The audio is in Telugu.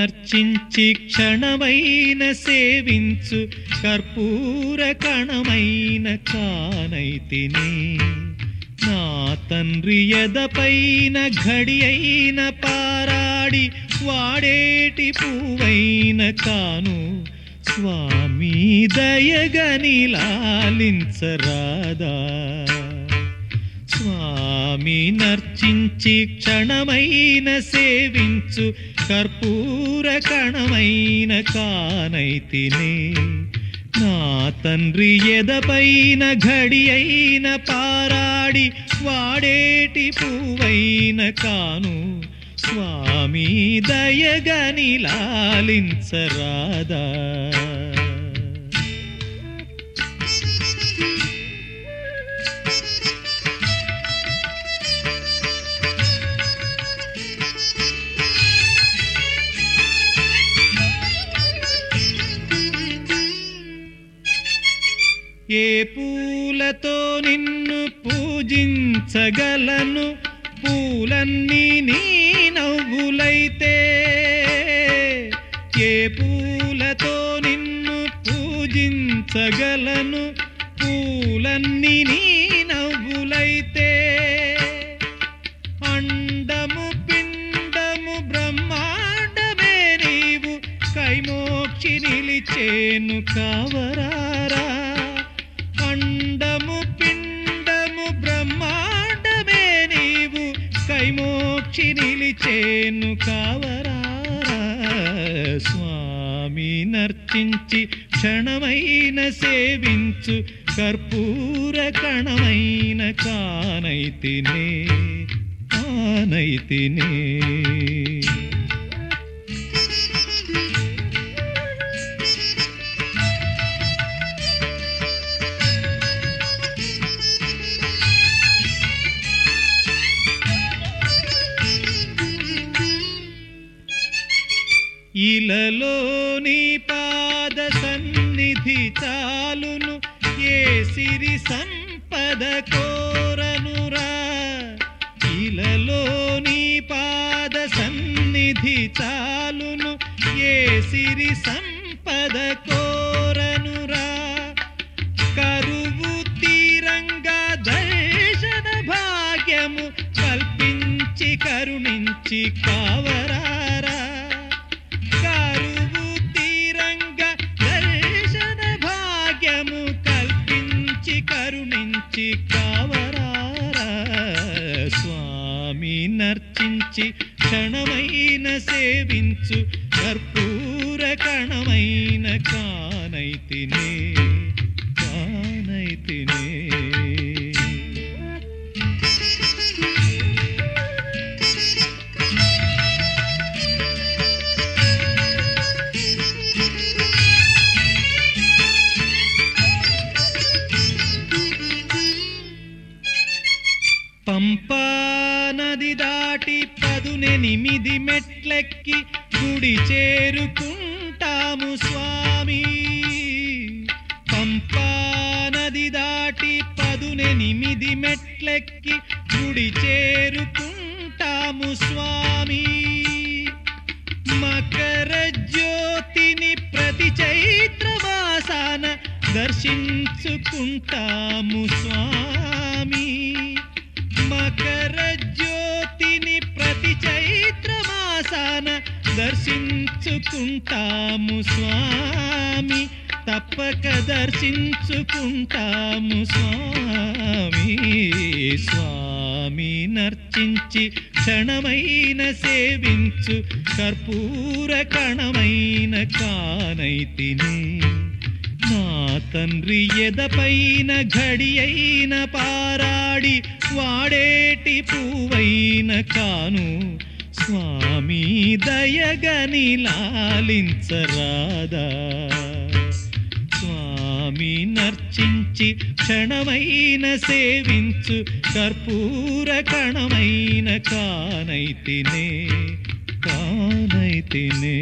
నర్చించి క్షణమైన సేవించు కర్పూర కణమైన కానైతిని నా తండ్రి ఎదపైన ఘడి అయిన పారాడి వాడేటి పువ్వైన కాను. స్వామి దయగని లాలించరాదా. స్వామి నర్చించి క్షణమైన సేవించు కర్పూర కణమైన కానైతినే నా తండ్రి ఎదపైన ఘడి అయిన పారాడి వాడేటి పువ్వైన కాను. స్వామి దయగని లాలించరాదా. ఏ పూలతో నిన్ను పూజించగలను? పూలన్నీ నీ నవ్వులైతే. ఏ పూలతో నిన్ను పూజించగలను? పూలన్నీ నీ నవ్వులైతే. అండము పిండము బ్రహ్మాండమే నీవు. కైమోక్షి నిలిచేను కావరారా. మోక్షి నిలిచేను కావరా స్వామి నర్చించి క్షణమైన సేవించు కర్పూర కణమైన కానైతినే ఇలలో ఇలలోని పాద సన్నిధి చాలును ఏ సిరి సంపద కోరనురా. ఇలలోని పాద సన్నిధి చాలును ఏ సిరి సంపద కోరనురా. కరువు తీరంగా దర్శన భాగ్యము కల్పించి కరుణించి కావరా. అర్చించి క్షణమైన సేవించు కర్పూర కణమైన కానైతినే నది దాటి పదునెనిమిది మెట్లెక్కి గుడి చేరుకుంటాము స్వామి. పంపా నది దాటి పదునెనిమిది మెట్లెక్కి గుడి చేరుకుంటాము స్వామి. మకర జ్యోతిని ప్రతి చైత్రమాసాన దర్శించుకుంటాము స్వామి. దర్శించుకుంటాము స్వామి. తప్పక దర్శించుకుంటాము స్వామి. స్వామి నర్చించి క్షణమైన సేవించు. కర్పూర కణమైన కానైతిని నా తండ్రి ఎదపైన గడియైన పారాడి. వాడేటి పువ్వైన కాను. స్వామి దయగని లాలించరాదా స్వామి నర్చించి క్షణమైన సేవించు కర్పూర కణమైన కానైతినే కానైతినే.